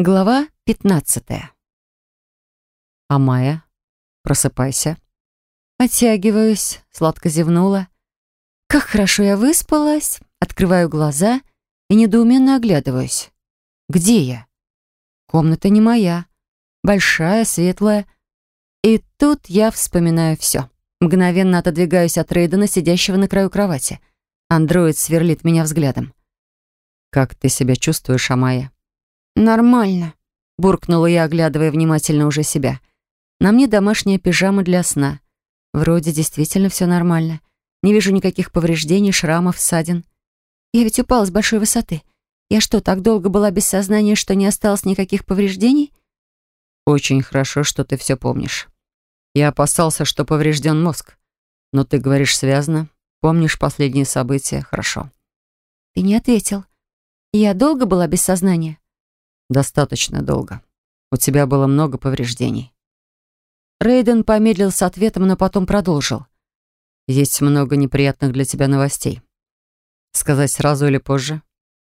Глава пятнадцатая. А Майя? Просыпайся. Оттягиваюсь, сладко зевнула. Как хорошо я выспалась. Открываю глаза и недоуменно оглядываюсь. Где я? Комната не моя. Большая, светлая. И тут я вспоминаю все. Мгновенно отодвигаюсь от Рейдена, сидящего на краю кровати. Андроид сверлит меня взглядом. «Как ты себя чувствуешь, Амая?» «Нормально», — буркнула я, оглядывая внимательно уже себя. «На мне домашняя пижама для сна. Вроде действительно все нормально. Не вижу никаких повреждений, шрамов, ссадин. Я ведь упала с большой высоты. Я что, так долго была без сознания, что не осталось никаких повреждений?» «Очень хорошо, что ты все помнишь. Я опасался, что поврежден мозг. Но ты говоришь связано. Помнишь последние события? Хорошо». «Ты не ответил. Я долго была без сознания?» Достаточно долго. У тебя было много повреждений. Рейден помедлил с ответом, но потом продолжил. Есть много неприятных для тебя новостей. Сказать сразу или позже?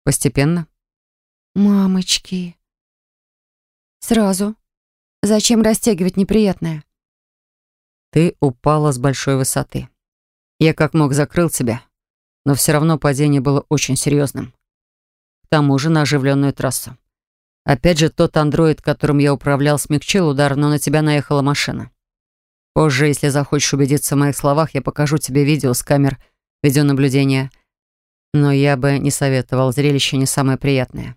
Постепенно? Мамочки. Сразу. Зачем растягивать неприятное? Ты упала с большой высоты. Я как мог закрыл тебя, но все равно падение было очень серьезным. К тому же на оживленную трассу. Опять же, тот андроид, которым я управлял, смягчил удар, но на тебя наехала машина. Позже, если захочешь убедиться в моих словах, я покажу тебе видео с камер видеонаблюдения. Но я бы не советовал, зрелище не самое приятное.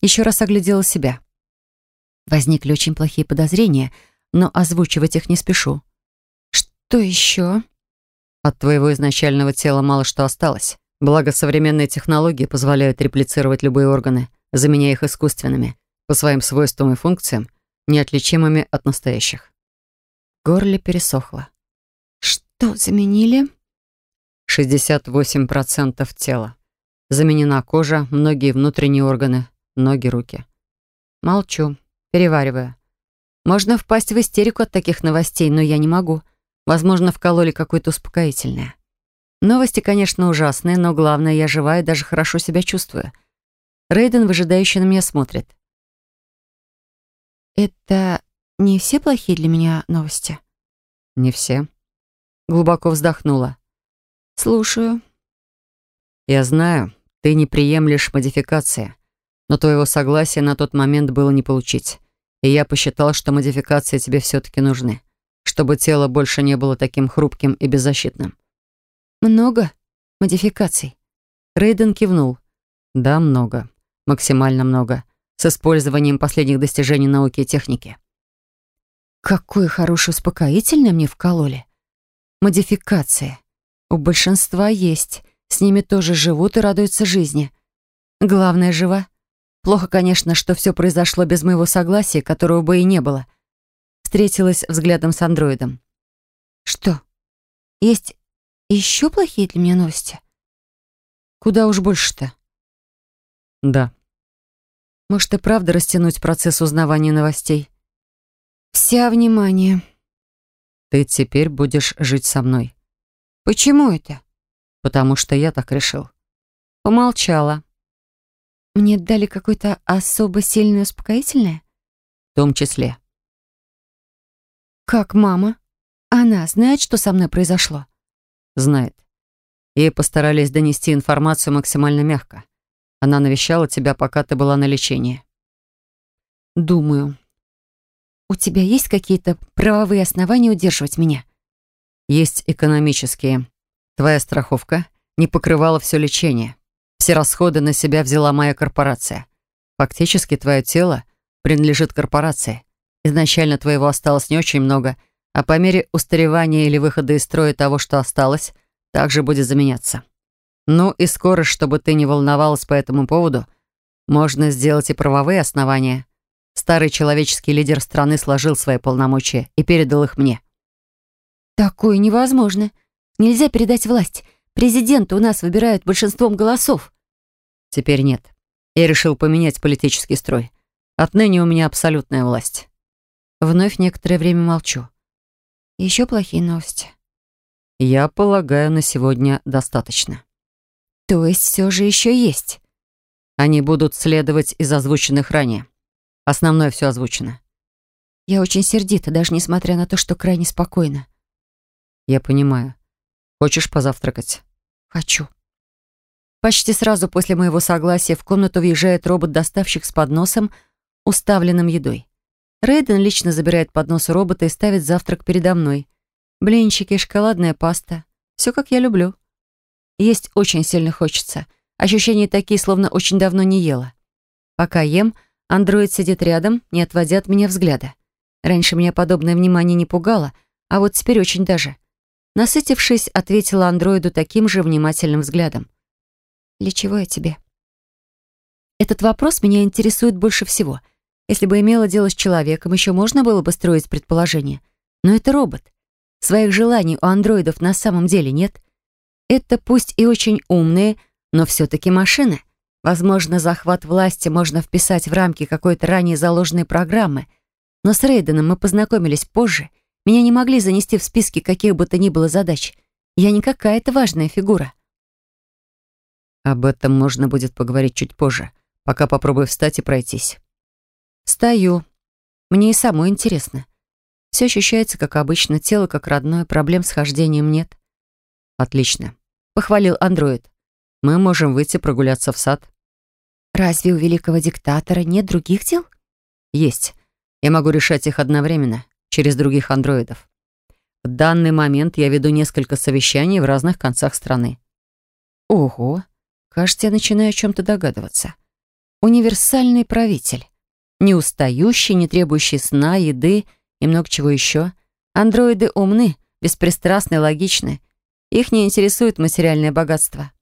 Еще раз оглядела себя. Возникли очень плохие подозрения, но озвучивать их не спешу. Что еще? От твоего изначального тела мало что осталось. Благо, современные технологии позволяют реплицировать любые органы — заменяя их искусственными, по своим свойствам и функциям, неотличимыми от настоящих. Горле пересохло. «Что заменили?» 68% тела. Заменена кожа, многие внутренние органы, ноги, руки. Молчу, перевариваю. Можно впасть в истерику от таких новостей, но я не могу. Возможно, вкололи какое-то успокоительное. Новости, конечно, ужасные, но главное, я жива и даже хорошо себя чувствую. Рейден выжидающе на меня смотрит. «Это не все плохие для меня новости?» «Не все». Глубоко вздохнула. «Слушаю». «Я знаю, ты не приемлешь модификации, но твоего согласия на тот момент было не получить. И я посчитал, что модификации тебе все-таки нужны, чтобы тело больше не было таким хрупким и беззащитным». «Много модификаций?» Рейден кивнул. «Да, много максимально много, с использованием последних достижений науки и техники. Какое хорошее успокоительное мне вкололи. Модификация. У большинства есть. С ними тоже живут и радуются жизни. Главное, жива. Плохо, конечно, что все произошло без моего согласия, которого бы и не было. Встретилась взглядом с андроидом. Что? Есть еще плохие для меня новости? Куда уж больше-то? Да. Может и правда растянуть процесс узнавания новостей? Вся внимание. Ты теперь будешь жить со мной. Почему это? Потому что я так решил. Помолчала. Мне дали какое-то особо сильное успокоительное? В том числе. Как мама? Она знает, что со мной произошло? Знает. Ей постарались донести информацию максимально мягко. Она навещала тебя, пока ты была на лечении. Думаю. У тебя есть какие-то правовые основания удерживать меня? Есть экономические. Твоя страховка не покрывала все лечение. Все расходы на себя взяла моя корпорация. Фактически твое тело принадлежит корпорации. Изначально твоего осталось не очень много, а по мере устаревания или выхода из строя того, что осталось, также будет заменяться. Ну и скоро, чтобы ты не волновалась по этому поводу, можно сделать и правовые основания. Старый человеческий лидер страны сложил свои полномочия и передал их мне. Такое невозможно. Нельзя передать власть. Президента у нас выбирают большинством голосов. Теперь нет. Я решил поменять политический строй. Отныне у меня абсолютная власть. Вновь некоторое время молчу. Еще плохие новости. Я полагаю, на сегодня достаточно. То есть все же еще есть? Они будут следовать из озвученных ранее. Основное все озвучено. Я очень сердита, даже несмотря на то, что крайне спокойна. Я понимаю. Хочешь позавтракать? Хочу. Почти сразу после моего согласия в комнату въезжает робот-доставщик с подносом, уставленным едой. Рейден лично забирает поднос у робота и ставит завтрак передо мной. Блинчики, шоколадная паста. Все, как я люблю. Есть очень сильно хочется. Ощущения такие, словно очень давно не ела. Пока ем, андроид сидит рядом, не отводя от меня взгляда. Раньше меня подобное внимание не пугало, а вот теперь очень даже. Насытившись, ответила андроиду таким же внимательным взглядом. «Для чего я тебе?» Этот вопрос меня интересует больше всего. Если бы имела дело с человеком, еще можно было бы строить предположение. Но это робот. Своих желаний у андроидов на самом деле нет. Это пусть и очень умные, но все-таки машины. Возможно, захват власти можно вписать в рамки какой-то ранее заложенной программы. Но с Рейденом мы познакомились позже. Меня не могли занести в списки каких бы то ни было задач. Я не какая-то важная фигура. Об этом можно будет поговорить чуть позже. Пока попробуй встать и пройтись. Стою. Мне и самой интересно. Все ощущается, как обычно, тело как родное, проблем с хождением нет. Отлично. Похвалил андроид. Мы можем выйти прогуляться в сад. Разве у великого диктатора нет других дел? Есть. Я могу решать их одновременно, через других андроидов. В данный момент я веду несколько совещаний в разных концах страны. Ого, кажется, я начинаю о чем-то догадываться. Универсальный правитель. Не устающий, не требующий сна, еды и много чего еще. Андроиды умны, беспристрастны, логичны. Их не интересует материальное богатство.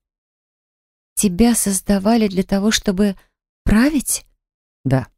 Тебя создавали для того, чтобы править? Да.